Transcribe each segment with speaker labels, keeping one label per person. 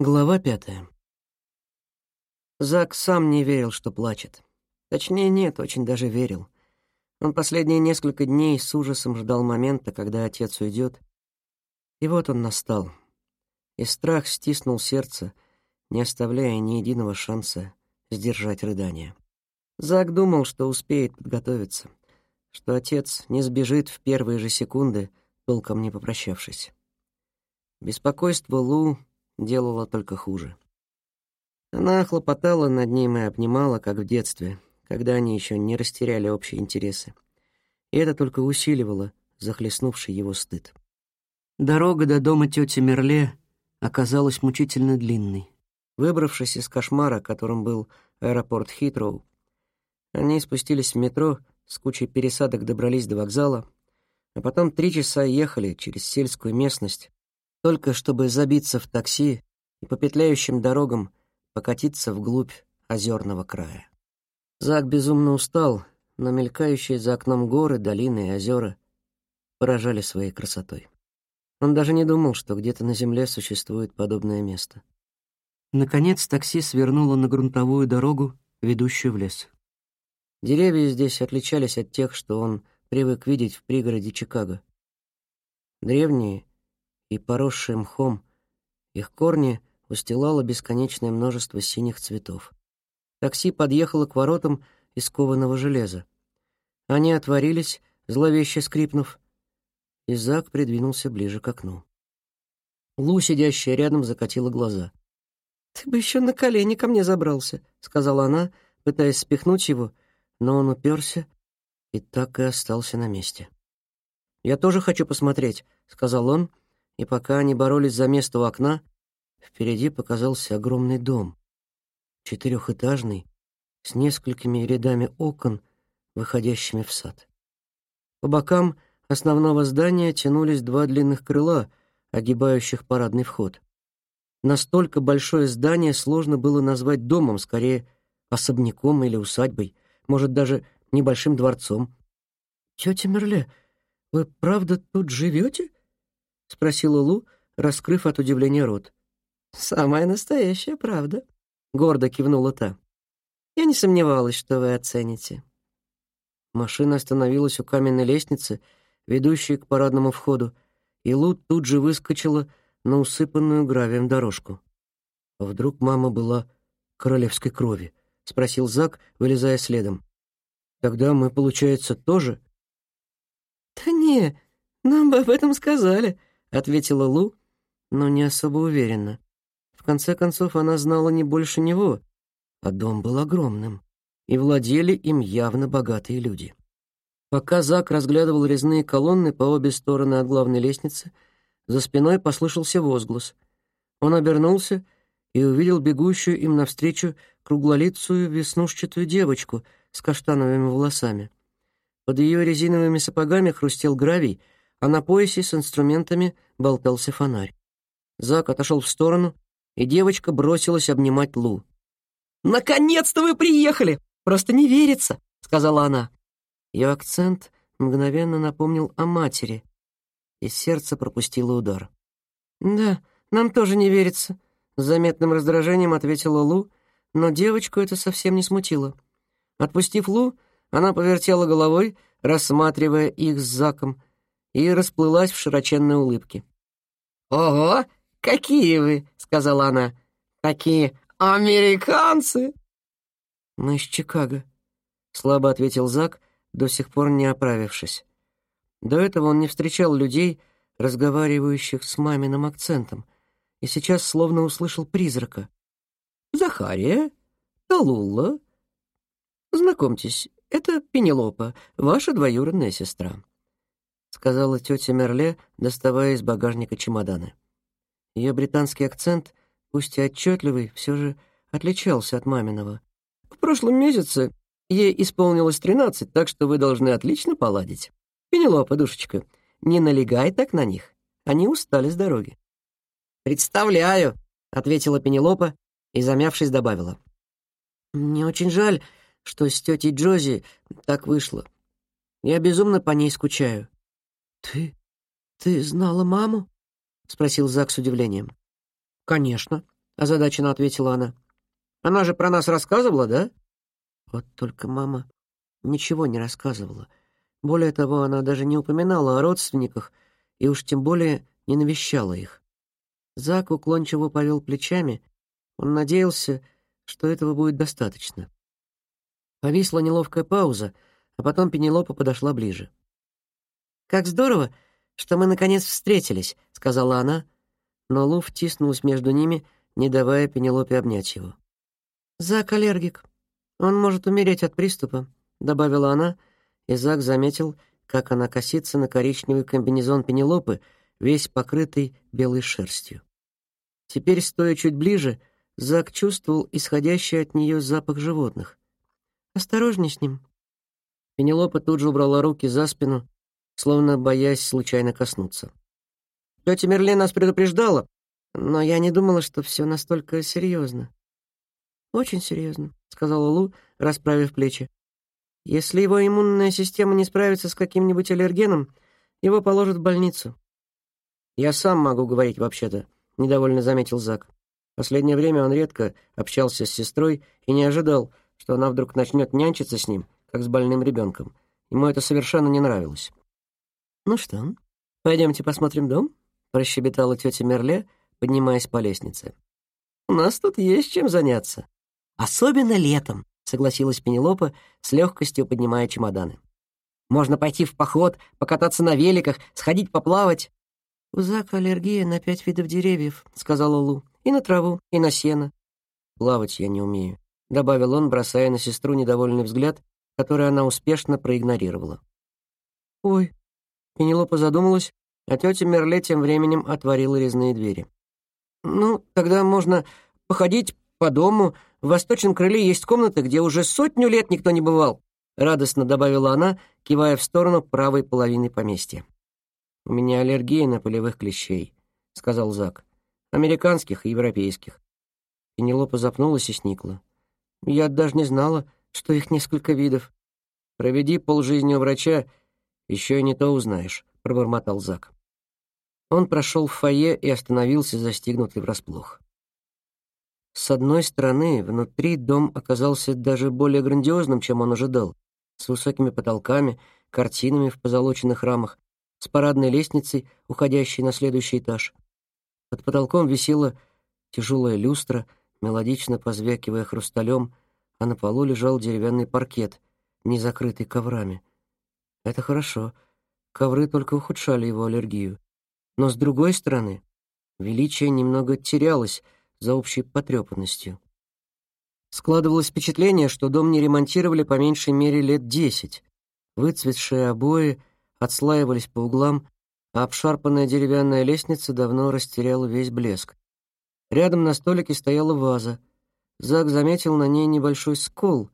Speaker 1: Глава пятая. Зак сам не верил, что плачет. Точнее, нет, очень даже верил. Он последние несколько дней с ужасом ждал момента, когда отец уйдет. И вот он настал. И страх стиснул сердце, не оставляя ни единого шанса сдержать рыдание. Зак думал, что успеет подготовиться, что отец не сбежит в первые же секунды, толком не попрощавшись. Беспокойство Лу делала только хуже. Она хлопотала над ним и обнимала, как в детстве, когда они еще не растеряли общие интересы. И это только усиливало захлестнувший его стыд. Дорога до дома тети Мерле оказалась мучительно длинной. Выбравшись из кошмара, которым был аэропорт Хитроу, они спустились в метро, с кучей пересадок добрались до вокзала, а потом три часа ехали через сельскую местность, только чтобы забиться в такси и по петляющим дорогам покатиться вглубь озерного края. Зак безумно устал, но мелькающие за окном горы, долины и озера поражали своей красотой. Он даже не думал, что где-то на земле существует подобное место. Наконец такси свернуло на грунтовую дорогу, ведущую в лес. Деревья здесь отличались от тех, что он привык видеть в пригороде Чикаго. Древние и поросшие мхом, их корни устилало бесконечное множество синих цветов. Такси подъехало к воротам из кованого железа. Они отворились, зловеще скрипнув, и Зак придвинулся ближе к окну. Лу, сидящая рядом, закатила глаза. «Ты бы еще на колени ко мне забрался», — сказала она, пытаясь спихнуть его, но он уперся и так и остался на месте. «Я тоже хочу посмотреть», — сказал он, и пока они боролись за место у окна, впереди показался огромный дом, четырехэтажный, с несколькими рядами окон, выходящими в сад. По бокам основного здания тянулись два длинных крыла, огибающих парадный вход. Настолько большое здание сложно было назвать домом, скорее особняком или усадьбой, может, даже небольшим дворцом. «Тетя Мерле, вы правда тут живете?» — спросила Лу, раскрыв от удивления рот. «Самая настоящая правда», — гордо кивнула та. «Я не сомневалась, что вы оцените». Машина остановилась у каменной лестницы, ведущей к парадному входу, и Лу тут же выскочила на усыпанную гравием дорожку. «А вдруг мама была королевской крови?» — спросил Зак, вылезая следом. «Тогда мы, получается, тоже?» «Да не, нам бы об этом сказали», — ответила Лу, но не особо уверенно. В конце концов, она знала не больше него, а дом был огромным, и владели им явно богатые люди. Пока Зак разглядывал резные колонны по обе стороны от главной лестницы, за спиной послышался возглас. Он обернулся и увидел бегущую им навстречу круглолицую веснушчатую девочку с каштановыми волосами. Под ее резиновыми сапогами хрустел гравий, а на поясе с инструментами болтался фонарь. Зак отошел в сторону, и девочка бросилась обнимать Лу. «Наконец-то вы приехали! Просто не верится!» — сказала она. Ее акцент мгновенно напомнил о матери, и сердце пропустило удар. «Да, нам тоже не верится», — с заметным раздражением ответила Лу, но девочку это совсем не смутило. Отпустив Лу, она повертела головой, рассматривая их с Заком, и расплылась в широченной улыбке. «Ого, какие вы!» — сказала она. «Такие американцы!» «Мы из Чикаго», — слабо ответил Зак, до сих пор не оправившись. До этого он не встречал людей, разговаривающих с маминым акцентом, и сейчас словно услышал призрака. «Захария, Талулла. Знакомьтесь, это Пенелопа, ваша двоюродная сестра. — сказала тетя Мерле, доставая из багажника чемоданы. Ее британский акцент, пусть и отчетливый, все же отличался от маминого. «В прошлом месяце ей исполнилось тринадцать, так что вы должны отлично поладить. Пенелопа, душечка, не налегай так на них, они устали с дороги». «Представляю», — ответила Пенелопа и, замявшись, добавила. «Мне очень жаль, что с тетей Джози так вышло. Я безумно по ней скучаю. «Ты... ты знала маму?» — спросил Зак с удивлением. «Конечно. озадаченно ответила она. «Она же про нас рассказывала, да?» Вот только мама ничего не рассказывала. Более того, она даже не упоминала о родственниках и уж тем более не навещала их. Зак уклончиво повел плечами. Он надеялся, что этого будет достаточно. Повисла неловкая пауза, а потом Пенелопа подошла ближе. «Как здорово, что мы наконец встретились», — сказала она, но Лу втиснулась между ними, не давая Пенелопе обнять его. «Зак аллергик. Он может умереть от приступа», — добавила она, и Зак заметил, как она косится на коричневый комбинезон Пенелопы, весь покрытый белой шерстью. Теперь, стоя чуть ближе, Зак чувствовал исходящий от нее запах животных. «Осторожней с ним». Пенелопа тут же убрала руки за спину, словно боясь случайно коснуться. Тетя Мерле нас предупреждала, но я не думала, что все настолько серьезно. «Очень серьезно», — сказала Лу, расправив плечи. «Если его иммунная система не справится с каким-нибудь аллергеном, его положат в больницу». «Я сам могу говорить, вообще-то», — недовольно заметил Зак. Последнее время он редко общался с сестрой и не ожидал, что она вдруг начнет нянчиться с ним, как с больным ребенком. Ему это совершенно не нравилось. «Ну что, пойдемте посмотрим дом?» — прощебетала тетя Мерле, поднимаясь по лестнице. «У нас тут есть чем заняться. Особенно летом», — согласилась Пенелопа, с легкостью поднимая чемоданы. «Можно пойти в поход, покататься на великах, сходить поплавать». «У Зака аллергия на пять видов деревьев», — сказала Лу. «И на траву, и на сено». «Плавать я не умею», — добавил он, бросая на сестру недовольный взгляд, который она успешно проигнорировала. «Ой, Пенелопа задумалась, а тетя Мерле тем временем отворила резные двери. «Ну, тогда можно походить по дому. В восточном крыле есть комната, где уже сотню лет никто не бывал», радостно добавила она, кивая в сторону правой половины поместья. «У меня аллергия на полевых клещей», — сказал Зак. «Американских и европейских». Пенелопа запнулась и сникла. «Я даже не знала, что их несколько видов. Проведи полжизни у врача, еще и не то узнаешь», — пробормотал Зак. Он прошел в фойе и остановился, застигнутый врасплох. С одной стороны, внутри дом оказался даже более грандиозным, чем он ожидал, с высокими потолками, картинами в позолоченных рамах, с парадной лестницей, уходящей на следующий этаж. Под потолком висела тяжелая люстра, мелодично позвякивая хрусталем, а на полу лежал деревянный паркет, не закрытый коврами. Это хорошо. Ковры только ухудшали его аллергию. Но с другой стороны, величие немного терялось за общей потрепанностью. Складывалось впечатление, что дом не ремонтировали по меньшей мере лет десять. Выцветшие обои отслаивались по углам, а обшарпанная деревянная лестница давно растеряла весь блеск. Рядом на столике стояла ваза. Зак заметил на ней небольшой скол,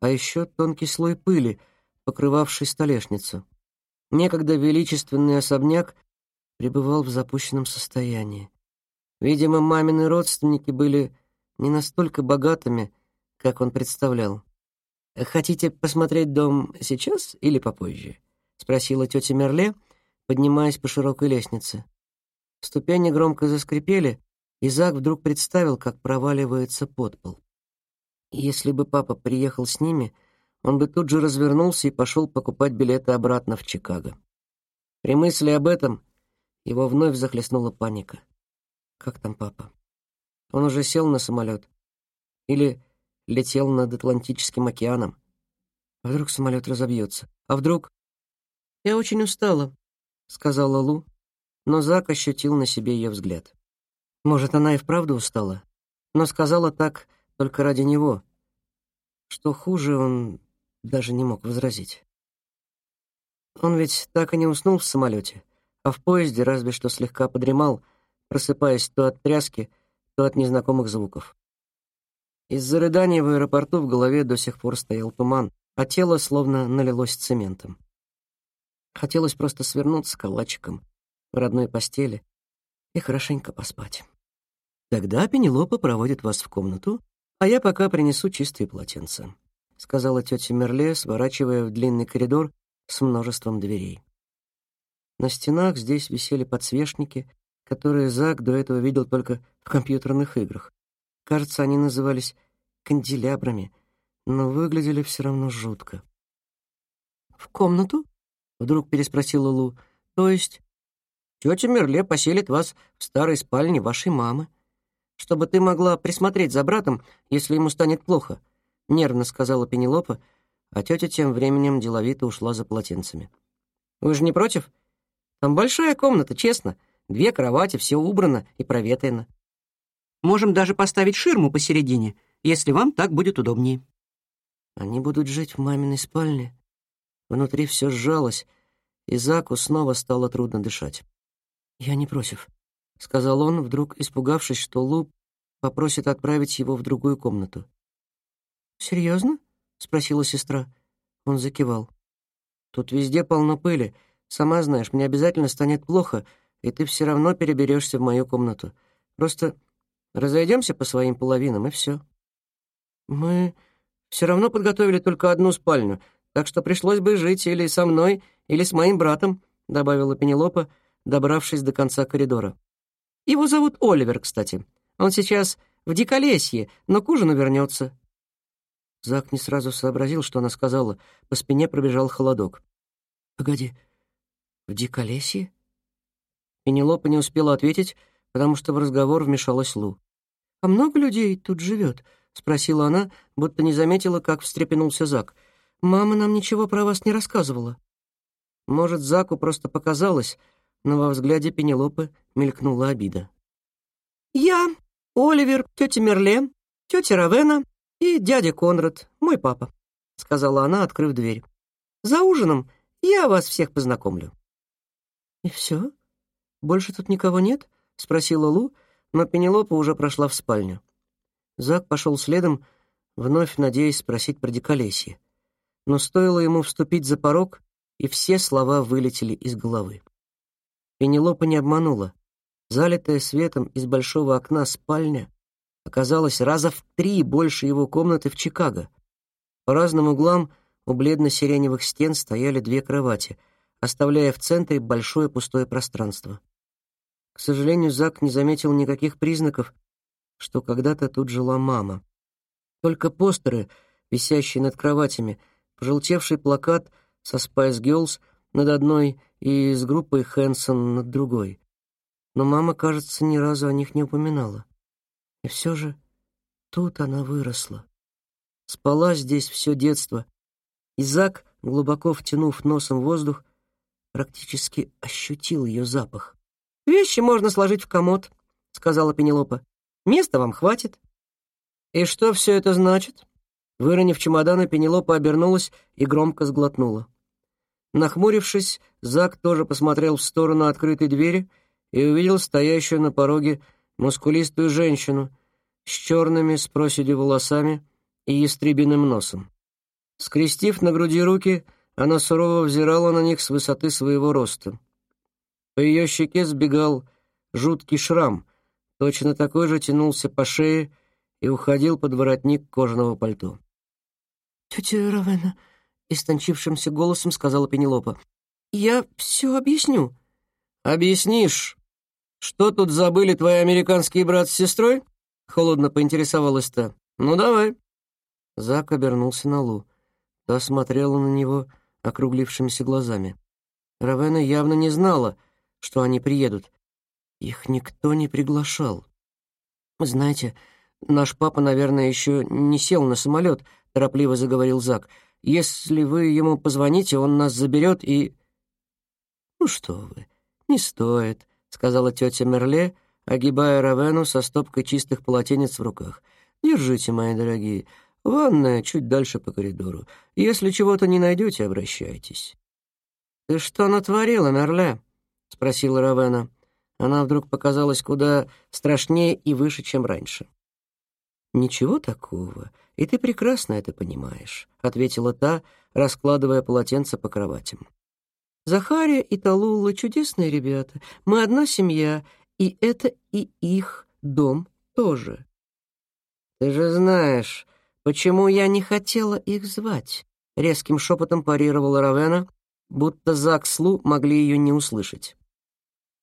Speaker 1: а еще тонкий слой пыли — покрывавший столешницу. Некогда величественный особняк пребывал в запущенном состоянии. Видимо, мамины родственники были не настолько богатыми, как он представлял. «Хотите посмотреть дом сейчас или попозже?» — спросила тетя Мерле, поднимаясь по широкой лестнице. Ступени громко заскрипели, и Зак вдруг представил, как проваливается под пол. Если бы папа приехал с ними — он бы тут же развернулся и пошел покупать билеты обратно в Чикаго. При мысли об этом его вновь захлестнула паника. Как там папа? Он уже сел на самолет? Или летел над Атлантическим океаном? А вдруг самолет разобьется? А вдруг... «Я очень устала», — сказала Лу, но Зак ощутил на себе ее взгляд. Может, она и вправду устала, но сказала так только ради него. Что хуже, он даже не мог возразить. Он ведь так и не уснул в самолете, а в поезде разве что слегка подремал, просыпаясь то от тряски, то от незнакомых звуков. Из-за рыданий в аэропорту в голове до сих пор стоял туман, а тело словно налилось цементом. Хотелось просто свернуться калачиком в родной постели и хорошенько поспать. Тогда Пенелопа проводит вас в комнату, а я пока принесу чистые полотенца сказала тетя Мерле, сворачивая в длинный коридор с множеством дверей. На стенах здесь висели подсвечники, которые Зак до этого видел только в компьютерных играх. Кажется, они назывались канделябрами, но выглядели все равно жутко. «В комнату?» — вдруг переспросила Лу. «То есть тетя Мерле поселит вас в старой спальне вашей мамы, чтобы ты могла присмотреть за братом, если ему станет плохо», — нервно сказала Пенелопа, а тетя тем временем деловито ушла за полотенцами. «Вы же не против? Там большая комната, честно. Две кровати, все убрано и проветрено. Можем даже поставить ширму посередине, если вам так будет удобнее». Они будут жить в маминой спальне. Внутри все сжалось, и Заку снова стало трудно дышать. «Я не против», — сказал он, вдруг испугавшись, что Лу попросит отправить его в другую комнату. «Серьезно?» — спросила сестра. Он закивал. «Тут везде полно пыли. Сама знаешь, мне обязательно станет плохо, и ты все равно переберешься в мою комнату. Просто разойдемся по своим половинам, и все. Мы все равно подготовили только одну спальню, так что пришлось бы жить или со мной, или с моим братом», — добавила Пенелопа, добравшись до конца коридора. «Его зовут Оливер, кстати. Он сейчас в Диколесье, но к ужину вернется». Зак не сразу сообразил, что она сказала. По спине пробежал холодок. «Погоди, в Диколесье?» Пенелопа не успела ответить, потому что в разговор вмешалась Лу. «А много людей тут живет?» — спросила она, будто не заметила, как встрепенулся Зак. «Мама нам ничего про вас не рассказывала». Может, Заку просто показалось, но во взгляде Пенелопы мелькнула обида. «Я, Оливер, тетя Мерле, тетя Равена и дядя Конрад, мой папа», — сказала она, открыв дверь. «За ужином я вас всех познакомлю». «И все?» «Больше тут никого нет?» — спросила Лу, но Пенелопа уже прошла в спальню. Зак пошел следом, вновь надеясь спросить про диколесье. Но стоило ему вступить за порог, и все слова вылетели из головы. Пенелопа не обманула. Залитая светом из большого окна спальня оказалась раза в три больше его комнаты в Чикаго. По разным углам у бледно-сиреневых стен стояли две кровати, оставляя в центре большое пустое пространство. К сожалению, Зак не заметил никаких признаков, что когда-то тут жила мама. Только постеры, висящие над кроватями, пожелтевший плакат со Spice Girls над одной и с группой Хэнсон над другой. Но мама, кажется, ни разу о них не упоминала. И все же тут она выросла. Спала здесь все детство. И Зак, глубоко втянув носом воздух, практически ощутил ее запах. «Вещи можно сложить в комод», — сказала Пенелопа. «Места вам хватит». «И что все это значит?» Выронив чемоданы, Пенелопа обернулась и громко сглотнула. Нахмурившись, Зак тоже посмотрел в сторону открытой двери и увидел стоящую на пороге мускулистую женщину с черными с проседью волосами и ястребиным носом. Скрестив на груди руки, она сурово взирала на них с высоты своего роста. По ее щеке сбегал жуткий шрам, точно такой же тянулся по шее и уходил под воротник кожаного пальто. «Тетя Равена», — истончившимся голосом сказала Пенелопа, — «я все объясню». «Объяснишь, что тут забыли твои американские брат с сестрой?» — холодно поинтересовалась та. «Ну, давай». Зак обернулся на Лу. Та смотрела на него округлившимися глазами. Равена явно не знала — что они приедут. Их никто не приглашал. «Знаете, наш папа, наверное, еще не сел на самолет», — торопливо заговорил Зак. «Если вы ему позвоните, он нас заберет и...» «Ну что вы, не стоит», — сказала тетя Мерле, огибая Равену со стопкой чистых полотенец в руках. «Держите, мои дорогие. Ванная чуть дальше по коридору. Если чего-то не найдете, обращайтесь». «Ты что натворила, Мерле?» — спросила Равена. Она вдруг показалась куда страшнее и выше, чем раньше. «Ничего такого, и ты прекрасно это понимаешь», — ответила та, раскладывая полотенце по кроватям. «Захария и Талула — чудесные ребята. Мы одна семья, и это и их дом тоже». «Ты же знаешь, почему я не хотела их звать?» — резким шепотом парировала Равена, будто Зак с Лу могли ее не услышать.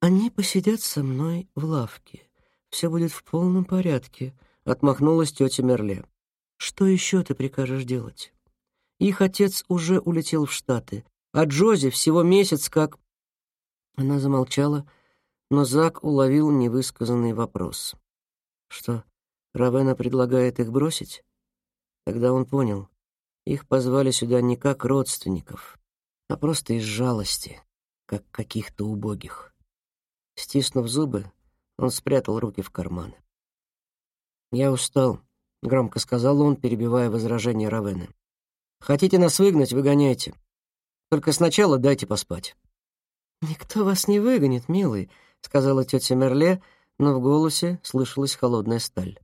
Speaker 1: «Они посидят со мной в лавке. Все будет в полном порядке», — отмахнулась тетя Мерле. «Что еще ты прикажешь делать?» Их отец уже улетел в Штаты, а Джози всего месяц как... Она замолчала, но Зак уловил невысказанный вопрос. Что, Равена предлагает их бросить? Тогда он понял. Их позвали сюда не как родственников, а просто из жалости, как каких-то убогих. Стиснув зубы, он спрятал руки в карманы. «Я устал», — громко сказал он, перебивая возражение Равены. «Хотите нас выгнать — выгоняйте. Только сначала дайте поспать». «Никто вас не выгонит, милый», — сказала тетя Мерле, но в голосе слышалась холодная сталь.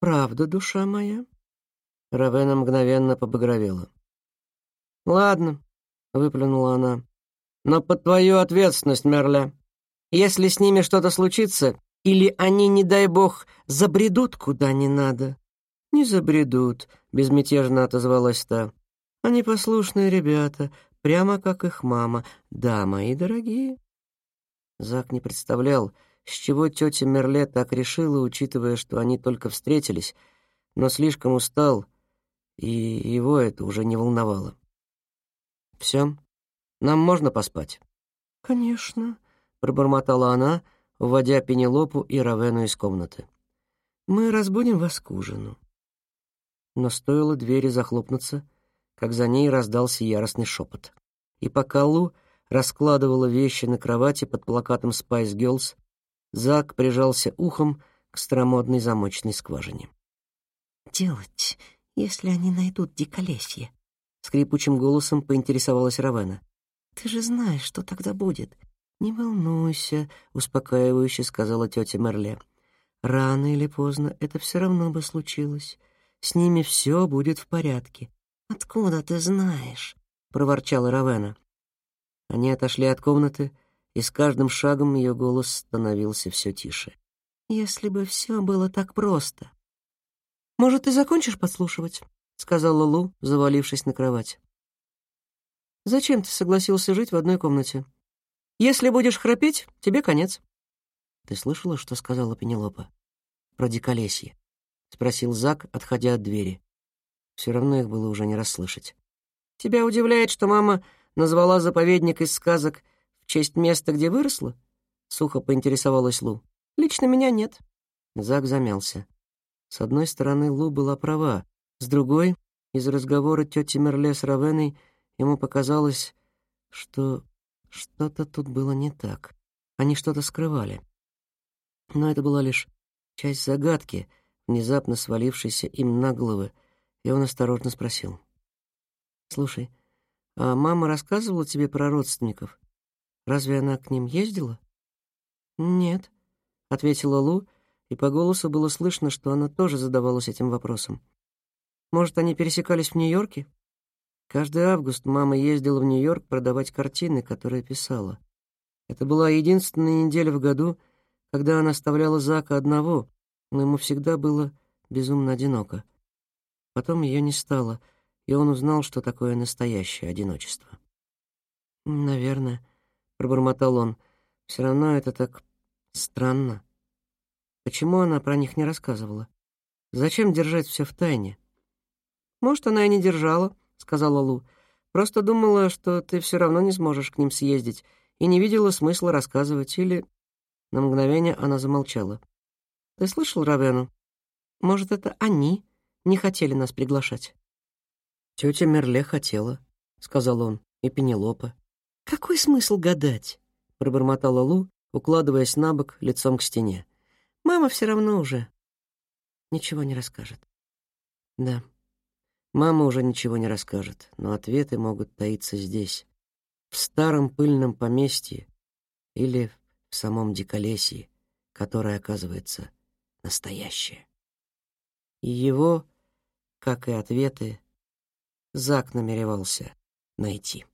Speaker 1: «Правда, душа моя?» Равена мгновенно побагровела. «Ладно», — выплюнула она, — «но под твою ответственность, Мерля. Если с ними что-то случится, или они, не дай бог, забредут куда не надо?» «Не забредут», — безмятежно отозвалась та. «Они послушные ребята, прямо как их мама. Да, мои дорогие». Зак не представлял, с чего тетя Мерле так решила, учитывая, что они только встретились, но слишком устал, и его это уже не волновало. «Все, нам можно поспать?» «Конечно», — пробормотала она, уводя Пенелопу и Равену из комнаты. «Мы разбудим вас к ужину». Но стоило двери захлопнуться, как за ней раздался яростный шепот. И пока Лу раскладывала вещи на кровати под плакатом Spice Girls, Зак прижался ухом к старомодной замочной скважине.
Speaker 2: «Делать, если они найдут диколесье?»
Speaker 1: — скрипучим голосом поинтересовалась Равена.
Speaker 2: «Ты же знаешь, что тогда будет».
Speaker 1: «Не волнуйся», — успокаивающе сказала тетя Мерле. «Рано или поздно это все равно бы случилось. С ними все будет в порядке».
Speaker 2: «Откуда ты знаешь?»
Speaker 1: — проворчала Равена. Они отошли от комнаты, и с каждым шагом ее голос становился все тише.
Speaker 2: «Если бы все было так просто».
Speaker 1: «Может, ты закончишь подслушивать?» — сказала Лу, завалившись на кровать. «Зачем ты согласился жить в одной комнате? Если будешь храпеть, тебе конец». «Ты слышала, что сказала Пенелопа? Про диколесье?» — спросил Зак, отходя от двери. Все равно их было уже не расслышать. «Тебя удивляет, что мама назвала заповедник из сказок в честь места, где выросла?» — сухо поинтересовалась Лу. «Лично меня нет». Зак замялся. С одной стороны, Лу была права, с другой, из разговора тети Мерле с Равеной, ему показалось, что что-то тут было не так. Они что-то скрывали. Но это была лишь часть загадки, внезапно свалившейся им на головы, и он осторожно спросил. «Слушай, а мама рассказывала тебе про родственников? Разве она к ним ездила?» «Нет», — ответила Лу, и по голосу было слышно, что она тоже задавалась этим вопросом. «Может, они пересекались в Нью-Йорке?» Каждый август мама ездила в Нью-Йорк продавать картины, которые писала. Это была единственная неделя в году, когда она оставляла Зака одного, но ему всегда было безумно одиноко. Потом ее не стало, и он узнал, что такое настоящее одиночество. «Наверное», — пробормотал он, — «все равно это так странно. Почему она про них не рассказывала? Зачем держать все в тайне?» «Может, она и не держала», — сказала Лу. «Просто думала, что ты все равно не сможешь к ним съездить, и не видела смысла рассказывать, или...» На мгновение она замолчала. «Ты слышал Равену? Может, это они не хотели нас приглашать. «Тетя Мерле хотела», — сказал он, — «и Пенелопа». «Какой смысл гадать?» — пробормотала Лу, укладываясь на бок лицом к стене. «Мама все равно уже ничего не расскажет». «Да, мама уже ничего не расскажет, но ответы могут таиться здесь, в старом пыльном поместье или в самом диколесье, которое, оказывается, настоящее. И его как и ответы, Зак намеревался найти.